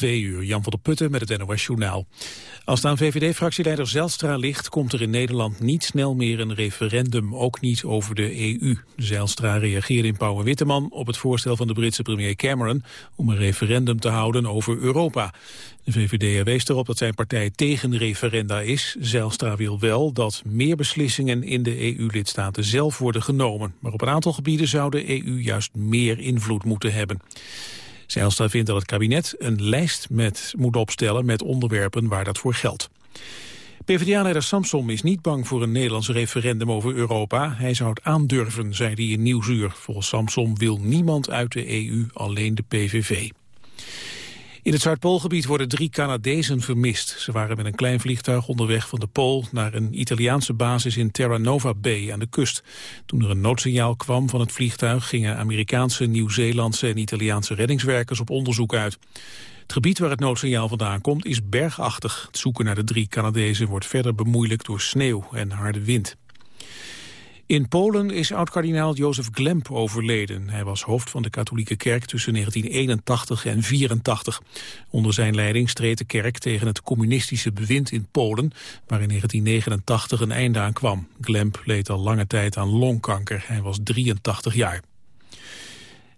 Twee uur, Jan van der Putten met het NOS Journaal. Als het aan VVD-fractieleider Zelstra ligt... komt er in Nederland niet snel meer een referendum, ook niet over de EU. Zelstra reageerde in Pauw Witteman op het voorstel van de Britse premier Cameron... om een referendum te houden over Europa. De VVD wees erop dat zijn partij tegen referenda is. Zelstra wil wel dat meer beslissingen in de EU-lidstaten zelf worden genomen. Maar op een aantal gebieden zou de EU juist meer invloed moeten hebben. Zijlstra vindt dat het kabinet een lijst met, moet opstellen met onderwerpen waar dat voor geldt. PvdA-leider Samson is niet bang voor een Nederlands referendum over Europa. Hij zou het aandurven, zei hij in Nieuwsuur. Volgens Samson wil niemand uit de EU, alleen de PVV. In het Zuidpoolgebied worden drie Canadezen vermist. Ze waren met een klein vliegtuig onderweg van de Pool naar een Italiaanse basis in Terra Nova Bay aan de kust. Toen er een noodsignaal kwam van het vliegtuig gingen Amerikaanse, Nieuw-Zeelandse en Italiaanse reddingswerkers op onderzoek uit. Het gebied waar het noodsignaal vandaan komt is bergachtig. Het zoeken naar de drie Canadezen wordt verder bemoeilijkt door sneeuw en harde wind. In Polen is oud-kardinaal Jozef Glemp overleden. Hij was hoofd van de katholieke kerk tussen 1981 en 84. Onder zijn leiding streed de kerk tegen het communistische bewind in Polen... waar in 1989 een einde aan kwam. Glemp leed al lange tijd aan longkanker. Hij was 83 jaar.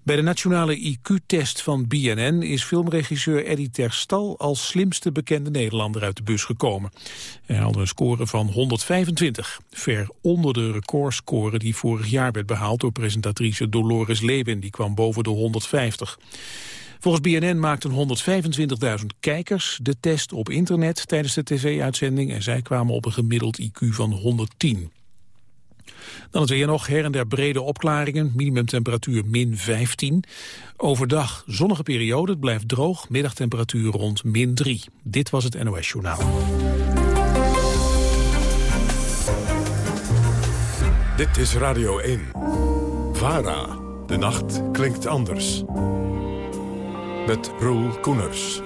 Bij de nationale IQ-test van BNN is filmregisseur Eddie Terstal als slimste bekende Nederlander uit de bus gekomen. Hij haalde een score van 125, ver onder de recordscore die vorig jaar werd behaald door presentatrice Dolores Lewin, die kwam boven de 150. Volgens BNN maakten 125.000 kijkers de test op internet tijdens de tv-uitzending en zij kwamen op een gemiddeld IQ van 110. Dan het weer nog her en der brede opklaringen, minimumtemperatuur min 15. Overdag zonnige periode, het blijft droog, middagtemperatuur rond min 3. Dit was het NOS Journaal. Dit is Radio 1. VARA. De nacht klinkt anders. Met Roel Koeners.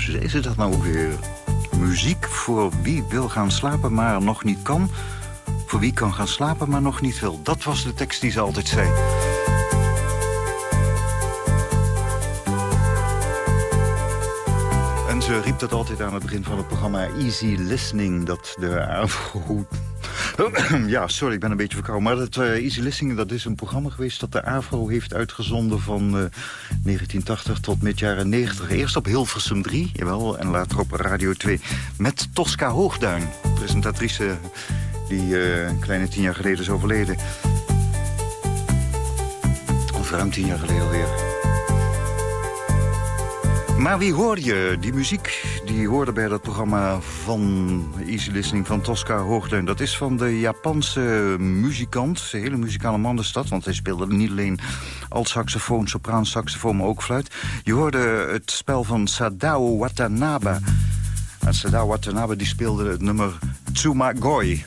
Roelkoeners. Is het dat nou ook weer? Muziek voor wie wil gaan slapen, maar nog niet kan. Voor wie kan gaan slapen, maar nog niet wil. Dat was de tekst die ze altijd zei. En ze riep dat altijd aan het begin van het programma Easy Listening. Dat de AVRO ja, sorry, ik ben een beetje verkouden. Maar het uh, Easy Listening, dat is een programma geweest... dat de AVRO heeft uitgezonden van uh, 1980 tot mid jaren 90. Eerst op Hilversum 3, jawel, en later op Radio 2. Met Tosca Hoogduin, presentatrice die uh, een kleine tien jaar geleden is overleden. Of ruim tien jaar geleden alweer. Maar wie hoor je? Die muziek die hoorde bij dat programma van Easy Listening van Tosca Hoogduin. Dat is van de Japanse muzikant. Een hele muzikale man is dat. Want hij speelde niet alleen alt-saxofoon, sopraan, saxofoon, maar ook fluit. Je hoorde het spel van Sadao Watanabe. En Sadao Watanabe die speelde het nummer Tsumagoi.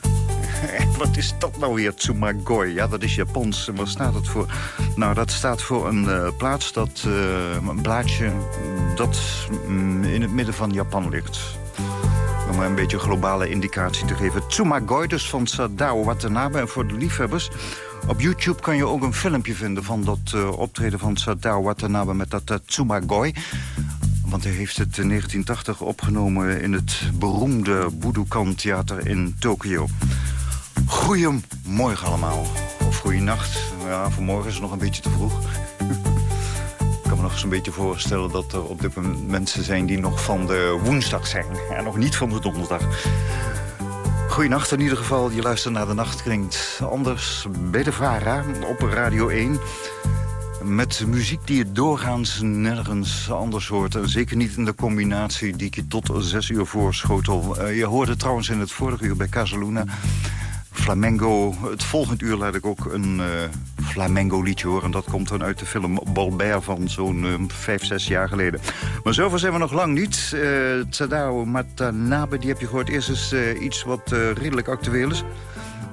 Wat is dat nou weer, Tsumagoi? Ja, dat is Japans. En waar staat het voor? Nou, dat staat voor een uh, plaats, dat, uh, een blaadje dat mm, in het midden van Japan ligt. Om een beetje globale indicatie te geven. Tsumagoi, dus van Sadao Watanabe. En voor de liefhebbers... Op YouTube kan je ook een filmpje vinden van dat uh, optreden van Sadao Watanabe met dat Tsumagoi. Want hij heeft het in 1980 opgenomen in het beroemde Budokan Theater in Tokio. Goedemorgen allemaal. Of goeienacht. Ja, vanmorgen is het nog een beetje te vroeg. Ik kan me nog eens een beetje voorstellen dat er op dit moment mensen zijn... die nog van de woensdag zijn en nog niet van de donderdag. Goeienacht in ieder geval. Je luistert naar de nacht klinkt anders bij de VARA op Radio 1... Met muziek die je doorgaans nergens anders hoort. En zeker niet in de combinatie die ik je tot zes uur voorschotel. Uh, je hoorde trouwens in het vorige uur bij Casaluna flamengo. Het volgende uur laat ik ook een uh, flamengo liedje horen. En dat komt dan uit de film Balbert van zo'n uh, vijf, zes jaar geleden. Maar zover zijn we nog lang niet. Uh, Tsadao Matanabe, die heb je gehoord. Eerst is iets wat redelijk actueel is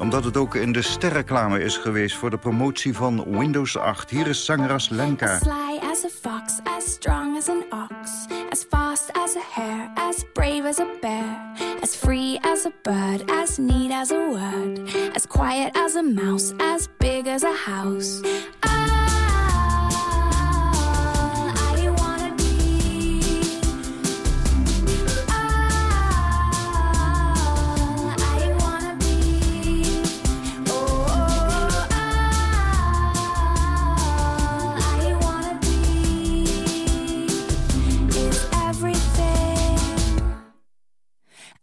omdat het ook in de sterreclame is geweest voor de promotie van Windows 8. Hier is zangeres Lenka. Sly as a fox, as strong as an ox. As fast as a hare, as brave as a bear. As free as a bird, as neat as a word. As quiet as a mouse, as big as a house. Ah!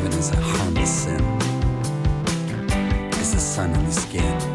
Heaven is a harmless sin. It's the sun in the skin.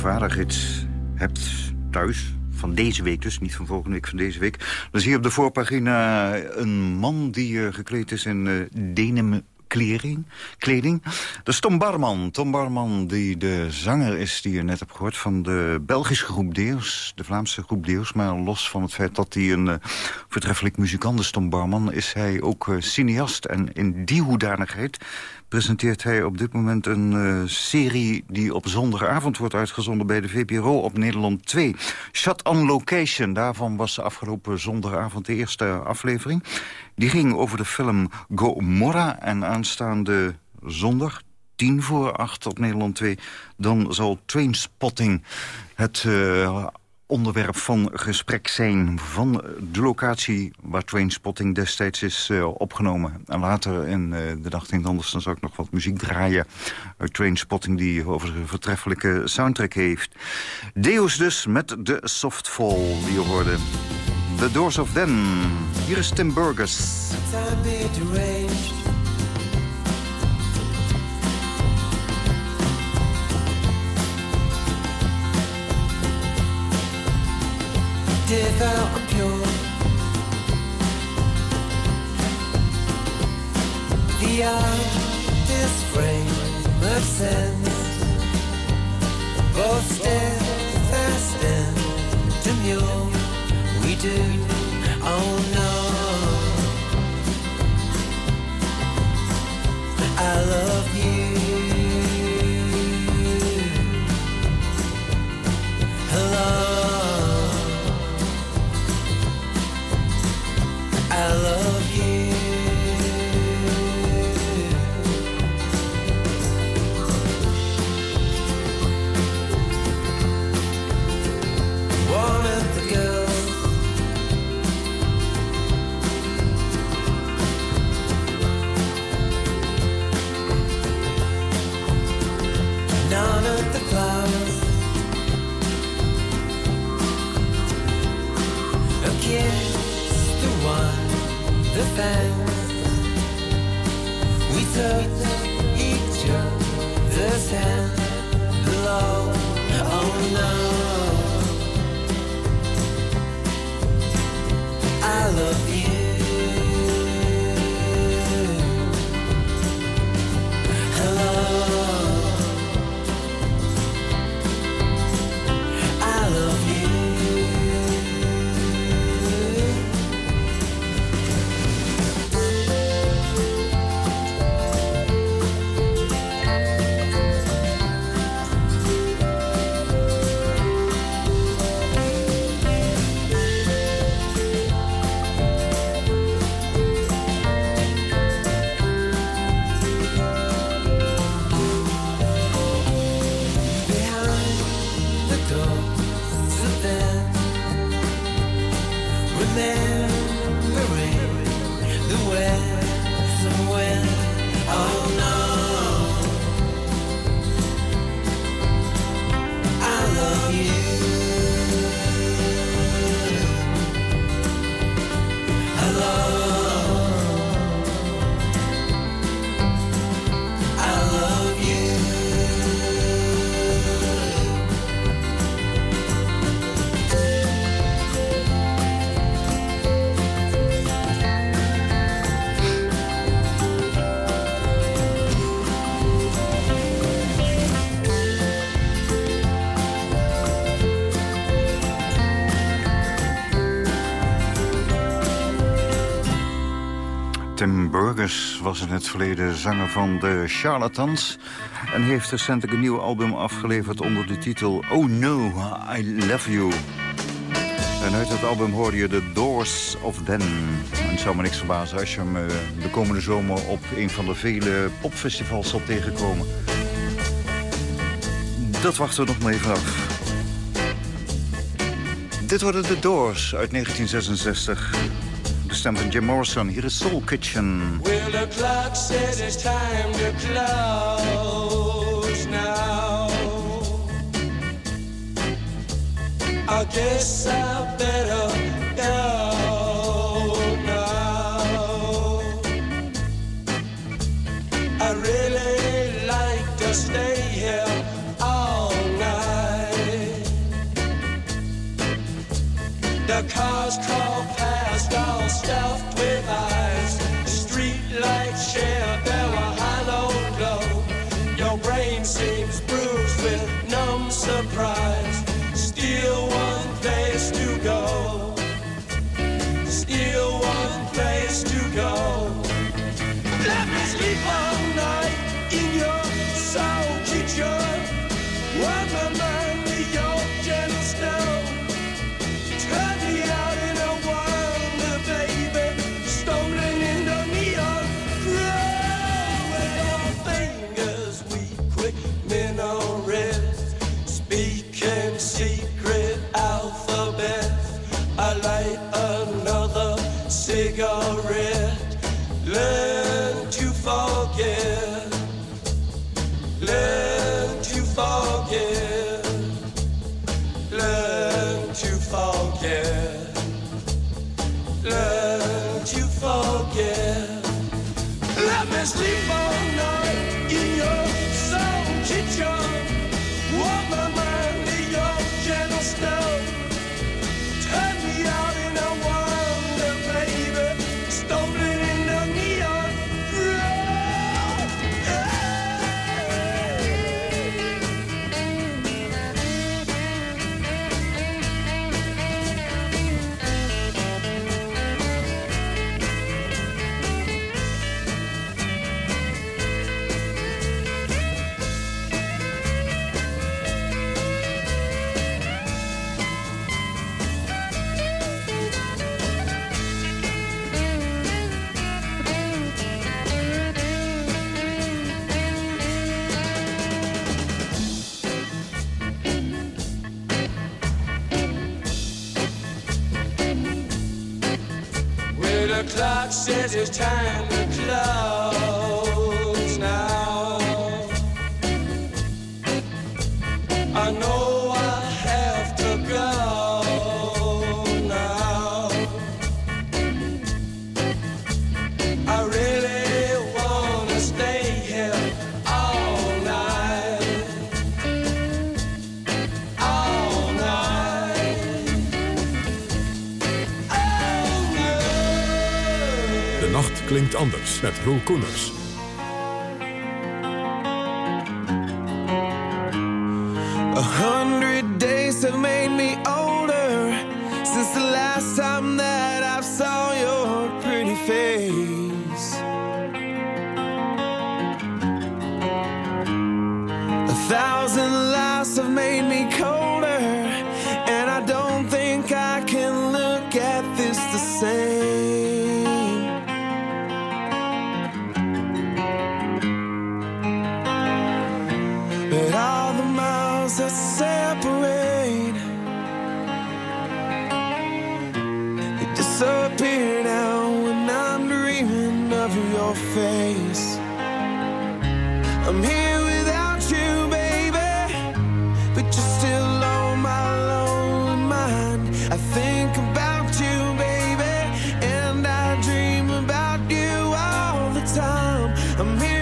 Vadergids hebt thuis, van deze week dus, niet van volgende week, van deze week... dan zie je op de voorpagina een man die eh, gekleed is in uh, denim kleding. kleding. Dat is Tom Barman. Tom Barman, die de zanger is die je net hebt gehoord... van de Belgische groep Deus, de Vlaamse groep Deus. Maar los van het feit dat hij een uh, voortreffelijk muzikant is, Tom Barman... is hij ook cineast. En in die hoedanigheid presenteert hij op dit moment een uh, serie... die op zondagavond wordt uitgezonden bij de VPRO op Nederland 2. Shot on Location, daarvan was afgelopen zondagavond de eerste aflevering. Die ging over de film Gomorra en aanstaande zondag... tien voor acht op Nederland 2... dan zal Trainspotting het uh, onderwerp van gesprek zijn... van de locatie waar Trainspotting destijds is uh, opgenomen. En later in uh, de dag in anders dan zal ik nog wat muziek draaien... uit Trainspotting die over een vertreffelijke soundtrack heeft. Deus dus met de Softfall die je hoorde. The Doors of Then. Hier is Tim Burgess. Devout and pure. The artist's frame of sense, both steadfast and demure. We do, oh no. I love Was in het verleden zanger van de Charlatans... en heeft recentelijk een nieuw album afgeleverd onder de titel Oh No, I Love You. En uit het album hoorde je The Doors of Then. En het zou me niks verbazen als je hem eh, de komende zomer... op een van de vele popfestivals zal tegenkomen. Dat wachten we nog maar even af. Dit worden The Doors uit 1966. Van Jim Morrison. Hier is Soul Kitchen. Well, the clock says it's time to close now. I guess I better go now. I really like to stay here all night. The cars surprise. it's time to love. met Roel Koeners. time. I'm here.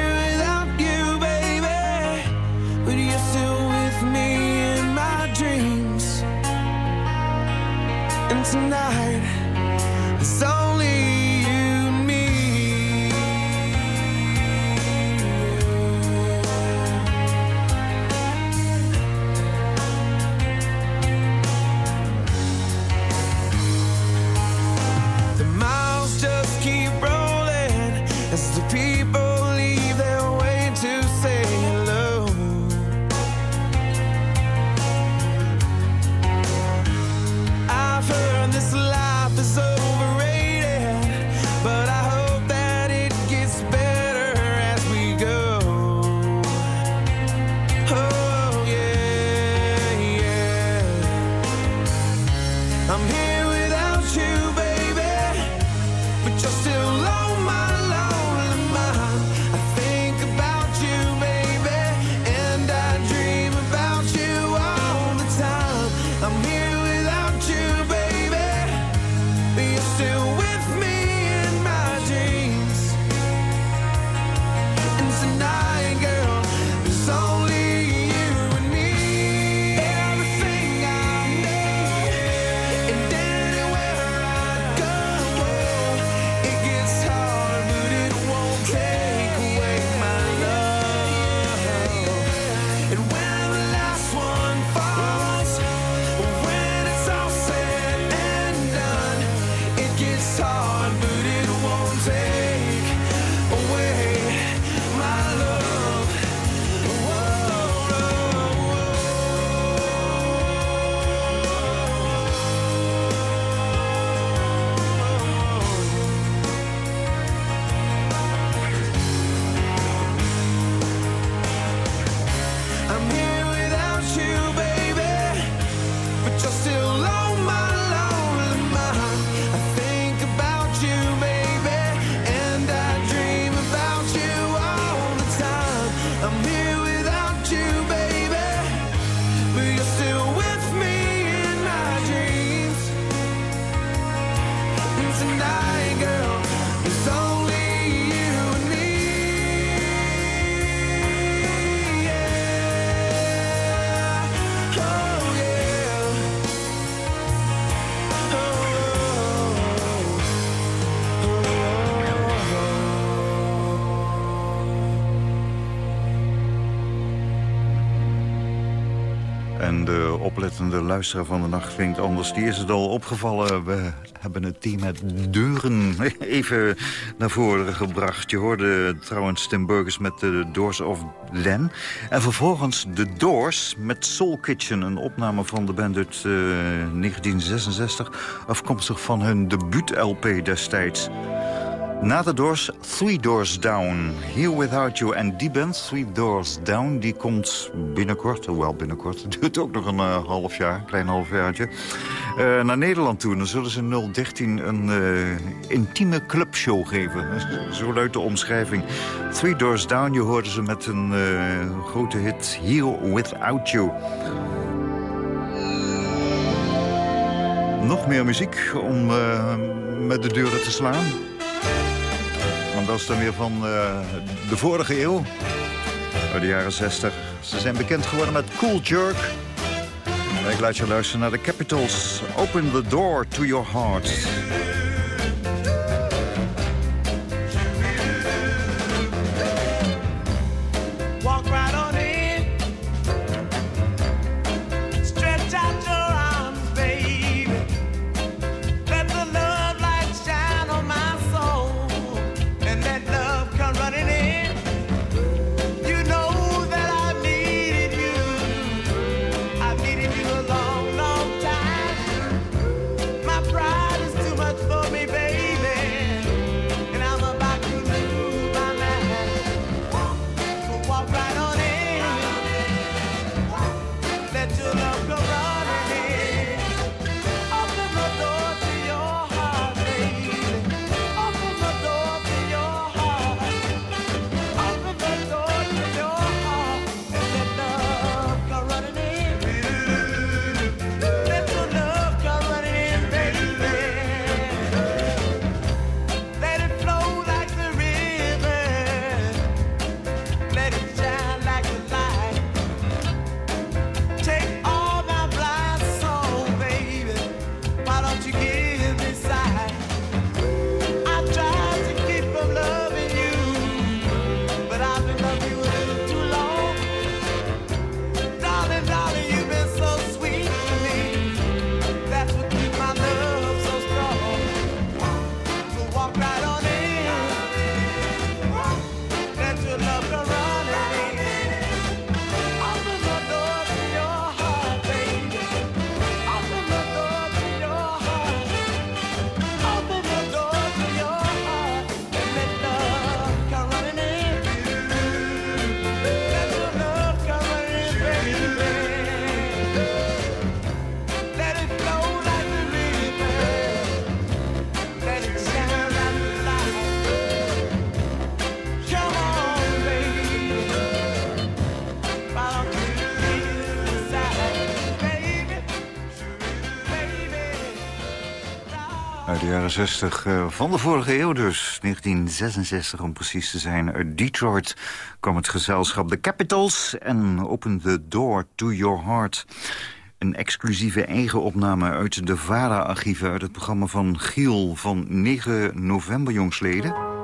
de luisteraar van de nacht vindt anders. Die is het al opgevallen. We hebben het team met deuren even naar voren gebracht. Je hoorde trouwens Tim Burgers met de Doors of Den. En vervolgens de Doors met Soul Kitchen. Een opname van de band uit eh, 1966. Afkomstig van hun debuut-LP destijds. Na de Doors, Three Doors Down. Here Without You. En die band, Three Doors Down, die komt binnenkort... Oh, wel binnenkort, het duurt ook nog een uh, half jaar, klein halfjaartje... Uh, eh, naar Nederland toe. Dan zullen ze 013 een uh, intieme clubshow geven. Zo luidt de omschrijving. Three Doors Down, je hoorde ze met een grote hit... Here Without You. Nog meer muziek om met de deuren te slaan... Dat is dan weer van eh, de vorige eeuw. De jaren 60. Ze zijn bekend geworden met Cool Jerk. En ik laat je luisteren naar de Capitals. Open the door to your heart. Eh, van de vorige eeuw dus. 1966 om precies te zijn. Uit Detroit kwam het gezelschap The Capitals en Open the Door to Your Heart. Een exclusieve eigen opname uit de VARA-archieven... uit het programma van Giel van 9 november jongsleden.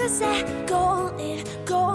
Cause that goal, it gold.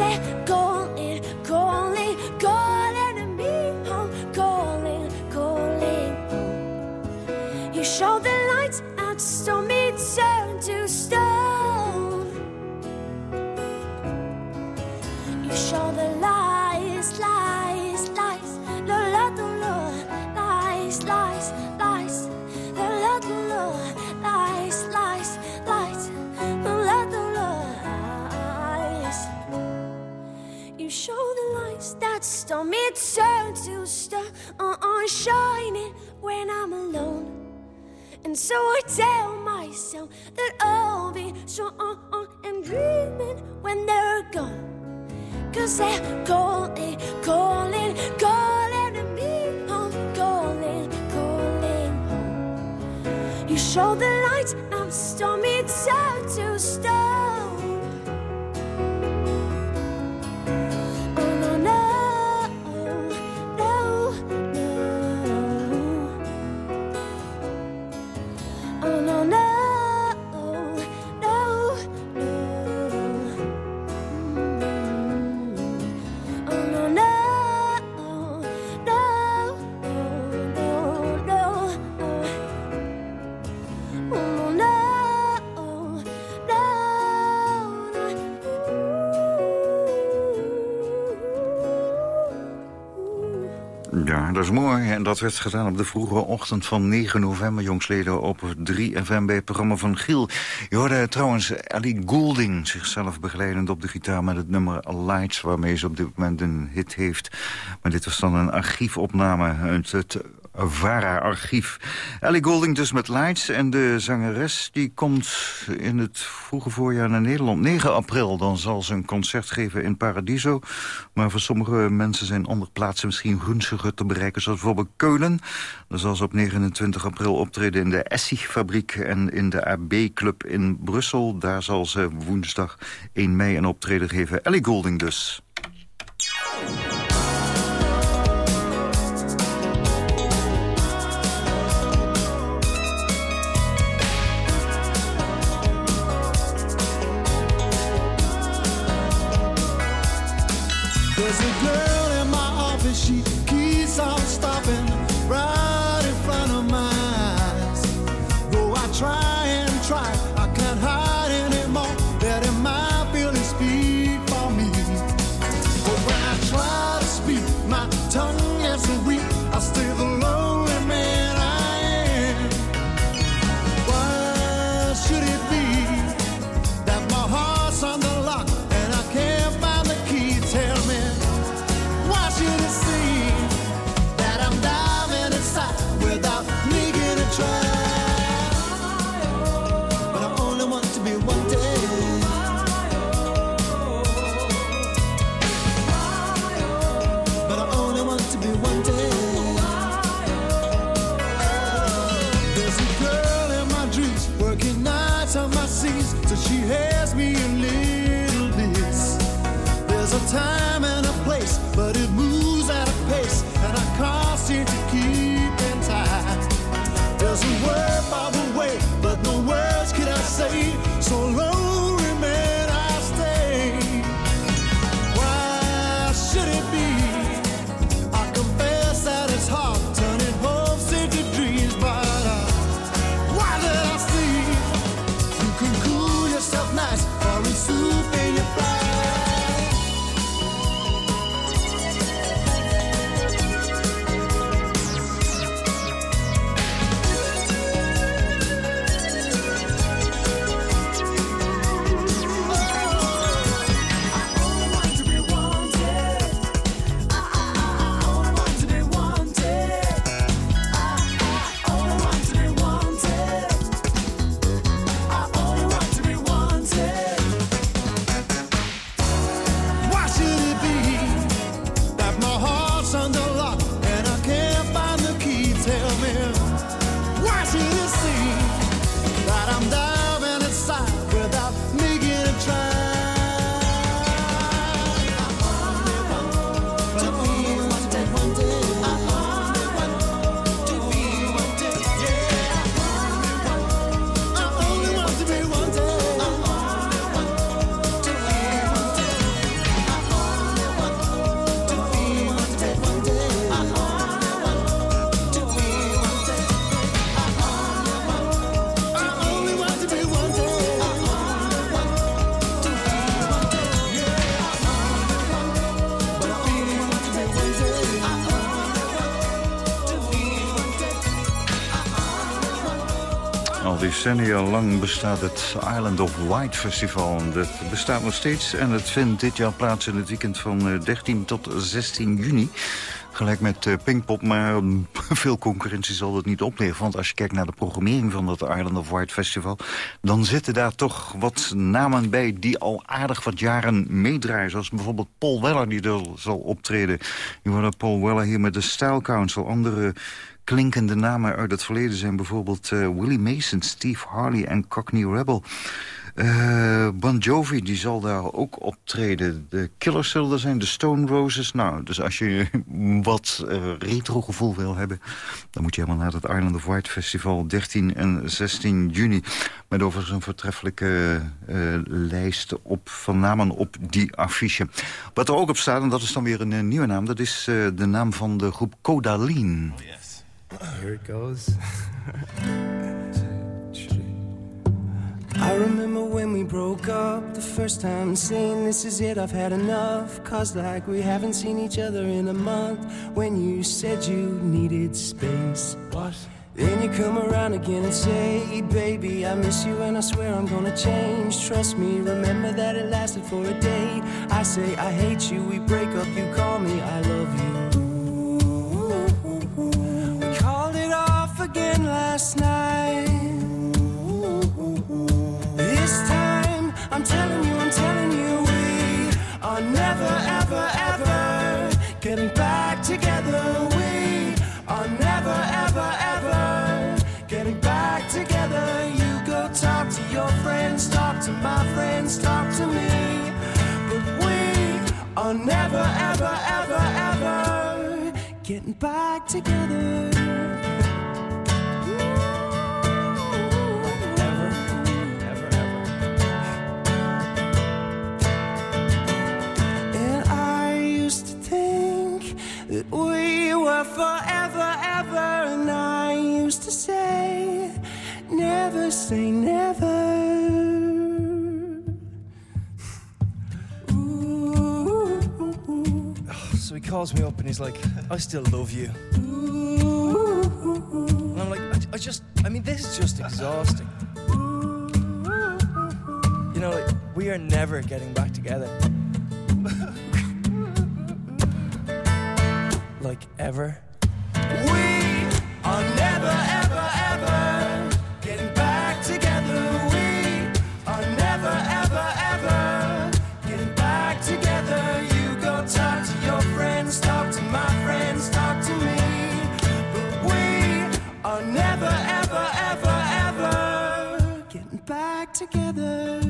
Let go that stormy turn to star, uh, shining when I'm alone. And so I tell myself that I'll be strong and dreaming when they're gone. Cause they're calling, calling, calling to me home, calling, calling home. You show the lights, I'm stormy down to stone. Dat werd gedaan op de vroege ochtend van 9 november, jongsleden, op 3FM bij het programma van Giel. Je hoorde trouwens Ellie Goulding zichzelf begeleidend op de gitaar met het nummer Lights, waarmee ze op dit moment een hit heeft. Maar dit was dan een archiefopname het VARA-archief. Ellie Goulding dus met Lights en de zangeres die komt in het vroege voorjaar naar Nederland. 9 april, dan zal ze een concert geven in Paradiso. Maar voor sommige mensen zijn andere plaatsen misschien gunstiger te bereiken, zoals bijvoorbeeld Keulen. Dan zal ze op 29 april optreden in de Essig-fabriek en in de AB-club in Brussel. Daar zal ze woensdag 1 mei een optreden geven. Ellie Goulding dus. Decennia lang bestaat het Island of White Festival. Dat bestaat nog steeds en het vindt dit jaar plaats in het weekend van eh, 13 tot 16 juni. Gelijk met eh, Pinkpop, maar veel concurrentie zal het niet opleveren. Want als je kijkt naar de programmering van dat Island of White Festival... dan zitten daar toch wat namen bij die al aardig wat jaren meedraaien. Zoals bijvoorbeeld Paul Weller, die er zal optreden. Je hoorde Paul Weller hier met de Style Council. Andere klinkende namen uit het verleden zijn bijvoorbeeld eh, Willie Mason, Steve Harley en Cockney Rebel. Eh, bon Jovi die zal daar ook optreden. De Killers zullen er zijn, de Stone Roses. Nou, dus als je wat eh, retro gevoel wil hebben... dan moet je helemaal naar het Island of White Festival 13 en 16 juni. Met overigens een voortreffelijke lijst op, van namen op die affiche. Wat er ook op staat, en dat is dan weer een, nieuwe naam... dat is de naam van de groep Codaline. Here it goes. I remember when we broke up the first time saying this is it, I've had enough. Cause like we haven't seen each other in a month. When you said you needed space. What? Then you come around again and say, baby, I miss you and I swear I'm gonna change. Trust me, remember that it lasted for a day. I say, I hate you, we break up, you call me, I love you. Last night. This time, I'm telling you, I'm telling you, we are never, ever, ever getting back together. We are never, ever, ever getting back together. You go talk to your friends, talk to my friends, talk to me. But we are never, ever, ever, ever getting back together. Say, never say never. Oh, so he calls me up and he's like, I still love you. And I'm like, I, I just, I mean, this is just exhausting. You know, like, we are never getting back together. like, ever. We are never, together.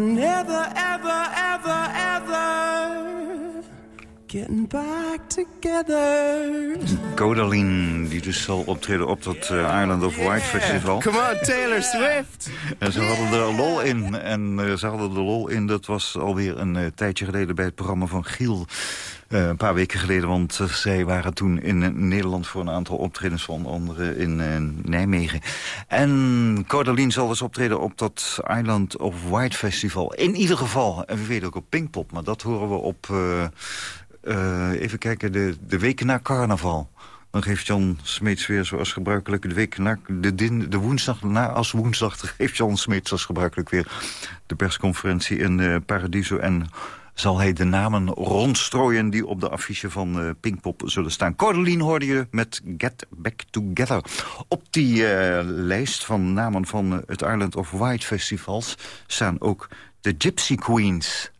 Never, ever, ever, ever getting back together. Codaline, die dus zal optreden op dat eh, Island of White Festival. Come on, Taylor Swift! En ze hadden er lol in. En eh, ze hadden er lol in, dat was alweer een eh, tijdje geleden... bij het programma van Giel. Een paar weken geleden, want zij waren toen in Nederland... voor een aantal optredens, van andere in Nijmegen. En Cordeline zal dus optreden op dat Island of White Festival. In ieder geval, en we weten ook op Pinkpop... maar dat horen we op, even kijken, de, de weken na carnaval... Dan geeft Jan Smeets weer zoals gebruikelijk de week na, de, de woensdag na als woensdag geeft Jan Smeets als gebruikelijk weer de persconferentie in eh, Paradiso en zal hij de namen rondstrooien die op de affiche van eh, Pinkpop zullen staan. Cordeline hoorde je met Get Back Together. Op die eh, lijst van namen van het Island of White Festivals staan ook de Gypsy Queens.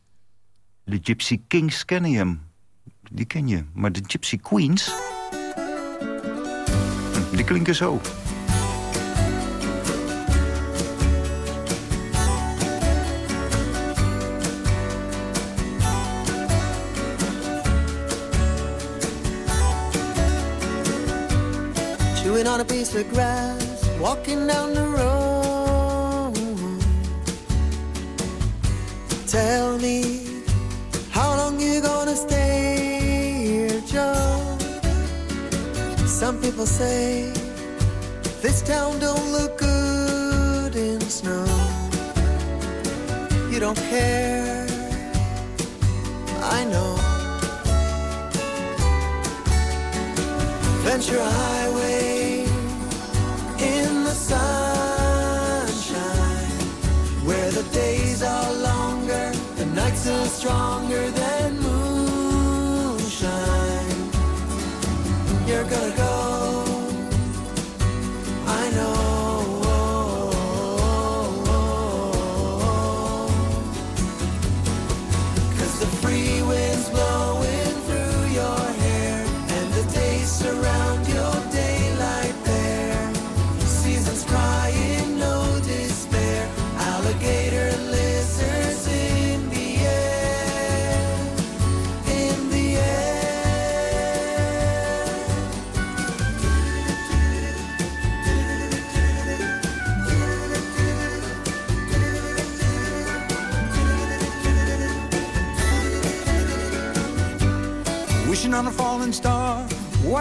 De Gypsy Kings ken je hem. Die ken je. Maar de Gypsy Queens... Die klinken zo. Chewing on a piece of grass, walking down the road. Tell me, Some people say This town don't look good in snow. You don't care, I know. Ventura Highway in the sunshine, where the days are longer, the nights are stronger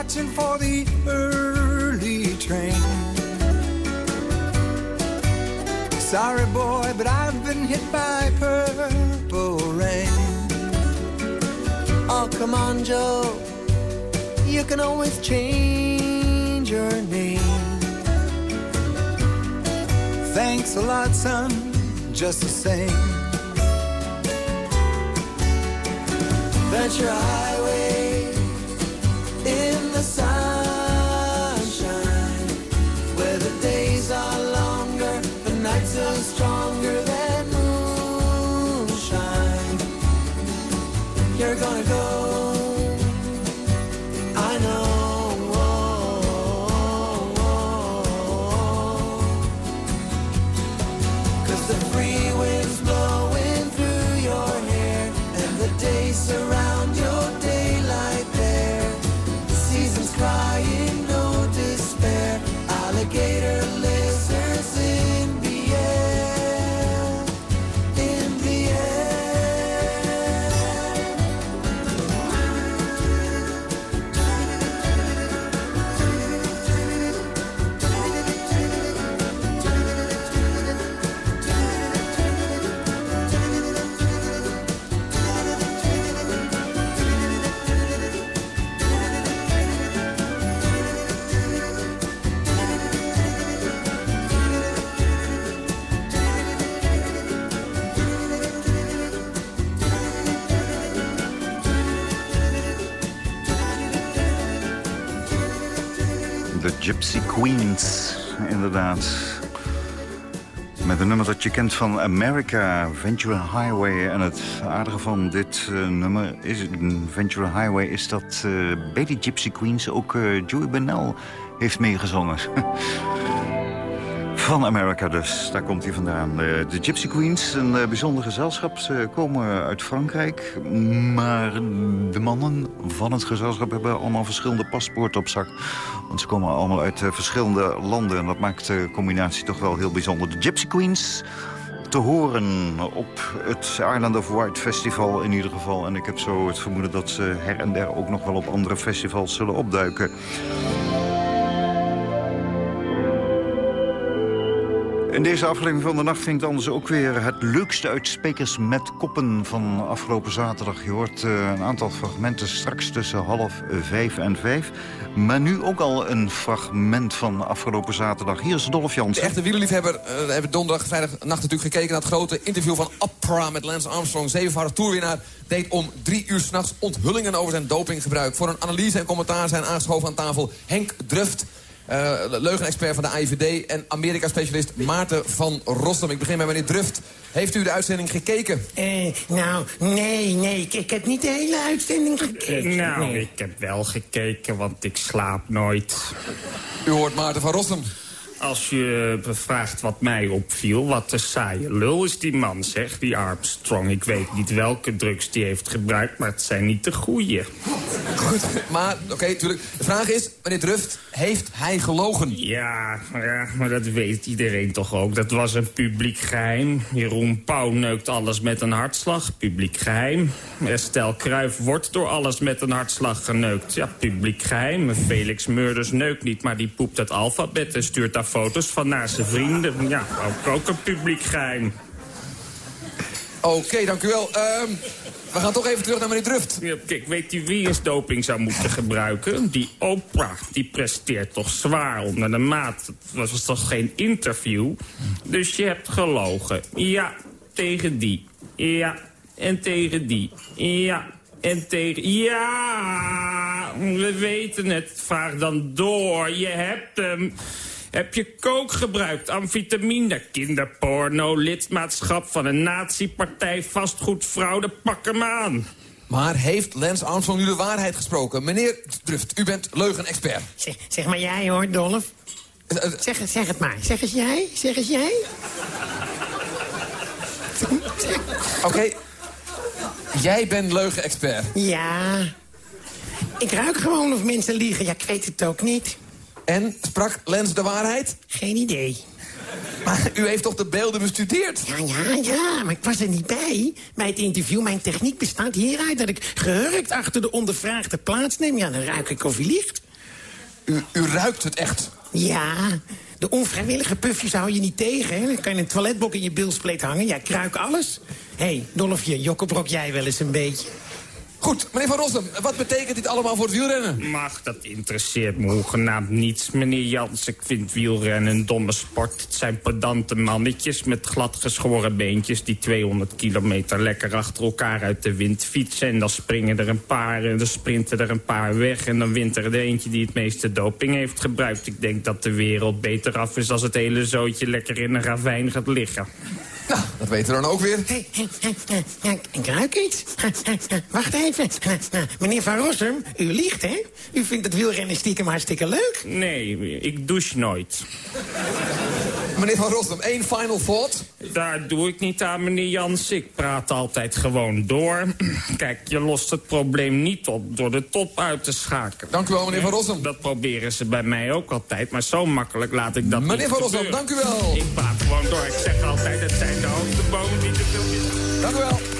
watching for the early train. Sorry, boy, but I've been hit by purple rain. Oh, come on, Joe. You can always change your name. Thanks a lot, son, just the same. Venture Highway Gypsy Queens, inderdaad. Met een nummer dat je kent van America, Ventura Highway. En het aardige van dit eh, nummer, is, Ventura Highway, is dat eh, bij die Gypsy Queens ook eh, Joey Bennell heeft meegezongen. Van America dus, daar komt hij vandaan. De Gypsy Queens, een bijzonder gezelschap. Ze komen uit Frankrijk, maar de mannen van het gezelschap hebben allemaal verschillende paspoorten op zak. Want ze komen allemaal uit eh, verschillende landen en dat maakt de combinatie toch wel heel bijzonder. De Gypsy Queens te horen op het Island of White Festival in ieder geval. En ik heb zo het vermoeden dat ze her en der ook nog wel op andere festivals zullen opduiken. In deze aflevering van de Nacht het anders ook weer het leukste uit Spekers met Koppen van afgelopen zaterdag. Je hoort eh, een aantal fragmenten straks tussen half vijf en vijf. Maar nu ook al een fragment van afgelopen zaterdag. Hier is Dolph De Jansen. echte wielerliefhebber uh, hebben donderdag, vrijdag nacht natuurlijk gekeken... naar het grote interview van Oprah met Lance Armstrong. Zevenvoudig toerwinnaar deed om drie uur s'nachts onthullingen over zijn dopinggebruik. Voor een analyse en commentaar zijn aangeschoven aan tafel Henk Druft... Uh, leugenexpert van de AIVD en Amerika-specialist Maarten van Rossum. Ik begin met meneer Druft. Heeft u de uitzending gekeken? Eh, nou, nee, nee, ik, ik heb niet de hele uitzending gekeken. Nou, nee. ik heb wel gekeken, want ik slaap nooit. U hoort Maarten van Rossum. Als je vraagt wat mij opviel, wat een saaie lul is die man, zeg, die Armstrong. Ik weet niet welke drugs die heeft gebruikt, maar het zijn niet de goeie. Goed, maar oké, natuurlijk. De vraag is, meneer Druft, heeft hij gelogen? Ja, ja, maar dat weet iedereen toch ook. Dat was een publiek geheim. Jeroen Pauw neukt alles met een hartslag. Publiek geheim. Estelle Kruijf wordt door alles met een hartslag geneukt. Ja, publiek geheim. Felix Murders neukt niet, maar die poept het alfabet... en stuurt daar foto's van naar zijn vrienden. Ja, ook, ook een publiek geheim. Oké, dank u wel. Ehm, we gaan toch even terug naar meneer Druft. Ja, kijk, weet u wie eens doping zou moeten gebruiken? Die Oprah, die presteert toch zwaar onder de maat. Dat was toch geen interview? Dus je hebt gelogen. Ja, tegen die. Ja, en tegen die. Ja, en tegen... Ja, we weten het. Vraag dan door. Je hebt hem... Heb je kook gebruikt, amfetamine, kinderporno, lidmaatschap van een nazi-partij, vastgoedfraude, pak hem aan. Maar heeft Lance Armstrong nu de waarheid gesproken? Meneer Druft, u bent leugenexpert. Zeg, zeg maar jij hoor, Dolf. Zeg, het- zeg het maar. Zeg eens jij. Zeg eens jij. Oké, jij bent leugenexpert. Ja. Ik ruik gewoon of mensen liegen. Ja, ik weet het ook niet. En sprak Lens de waarheid? Geen idee. Maar u heeft toch de beelden bestudeerd? Ja, ja, ja, maar ik was er niet bij. Bij het interview, mijn techniek bestaat hieruit... dat ik gehurkt achter de ondervraagde plaatsneem. Ja, dan ruik ik of hij liegt. U, u ruikt het echt? Ja, de onvrijwillige pufjes hou je niet tegen. Hè? Dan kan je een toiletbok in je bilspleet hangen. Ja, ik ruik alles. Hé, hey, Dolfje, jokkenbrok jij wel eens een beetje? Goed, meneer Van Rossum, wat betekent dit allemaal voor het wielrennen? Mag, dat interesseert me hoegenaamd niets, meneer Jans. Ik vind wielrennen een domme sport. Het zijn pedante mannetjes met gladgeschoren beentjes... die 200 kilometer lekker achter elkaar uit de wind fietsen. En dan springen er een paar en dan sprinten er een paar weg... en dan wint er de eentje die het meeste doping heeft gebruikt. Ik denk dat de wereld beter af is als het hele zootje lekker in een ravijn gaat liggen. Nou, dat weten we dan ook weer. Hé, hé, hé, hé, ja, ik- ik ruik iets. Wacht even. Meneer Van Rossum, u liegt, hè? U vindt het wielrennen stiekem hartstikke leuk. Nee, ik douche nooit. Meneer Van Rossum, één final thought. Daar doe ik niet aan, meneer Jans. Ik praat altijd gewoon door. Kijk, je lost het probleem niet op door de top uit te schakelen. Dank u wel, meneer Van Rossum. Dat proberen ze bij mij ook altijd, maar zo makkelijk laat ik dat Meneer niet Van Rossum, gebeuren. dank u wel. Ik praat gewoon door. Ik zeg altijd, het Dank u wel.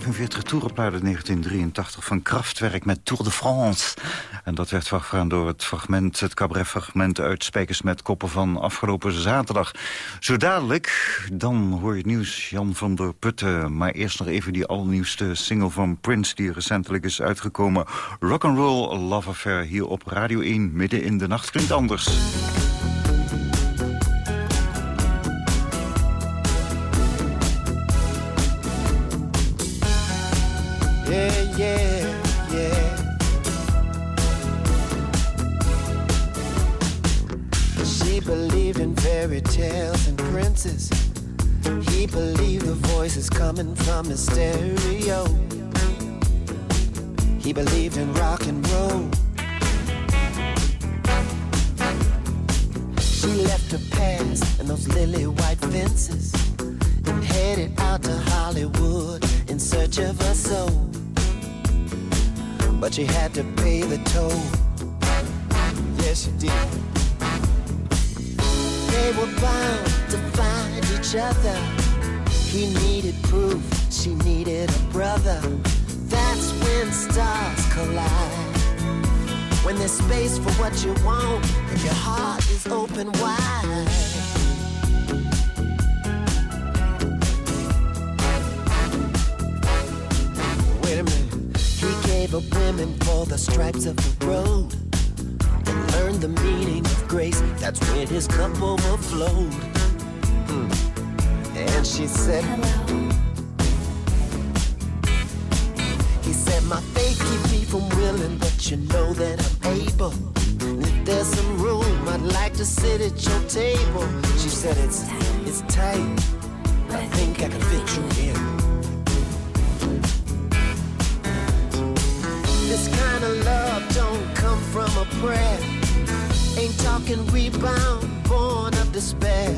45 toerenplaat uit 1983 van Kraftwerk met Tour de France. En dat werd voorafgegaan door het fragment, het cabaretfragment uit Spijkers met Koppen van afgelopen zaterdag. Zo dadelijk, dan hoor je het nieuws, Jan van der Putten. Maar eerst nog even die allernieuwste single van Prince die recentelijk is uitgekomen. Rock'n'Roll Love Affair hier op Radio 1, midden in de nacht klinkt anders. Believed in fairy tales and princes. He believed the voices coming from his stereo. He believed in rock and roll. She left her past and those lily white fences and headed out to Hollywood in search of her soul. But she had to pay the toll. Yes, she did. They were bound to find each other. He needed proof, she needed a brother. That's when stars collide. When there's space for what you want and your heart is open wide. Wait a minute. He gave up women for the stripes of the road learned the meaning of grace. That's when his cup overflowed. Hmm. And she said, He said, My faith keeps me from willing, but you know that I'm able. And if there's some room, I'd like to sit at your table. She said, It's it's tight. I think I can fit you in. This kind of love don't come from a prayer. Ain't talking rebound, born of despair.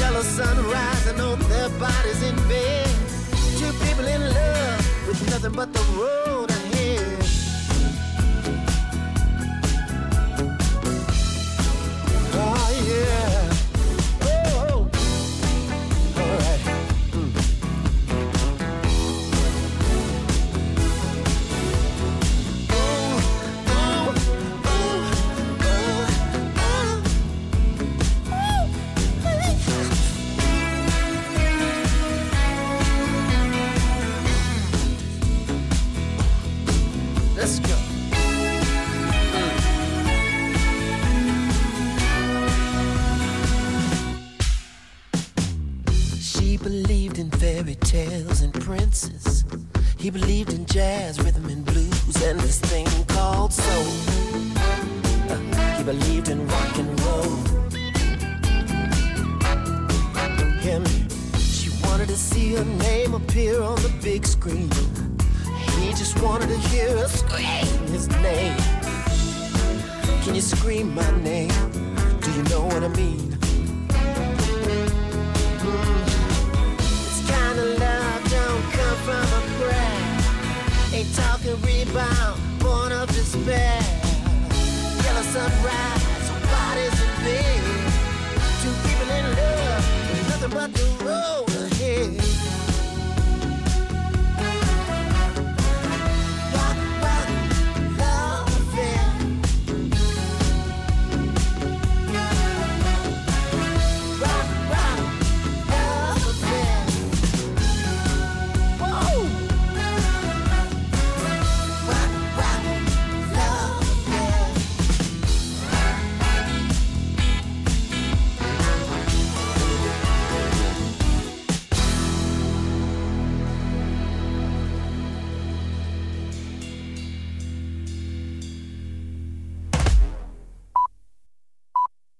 Yellow sun rising on their bodies in bed. Two people in love with nothing but the road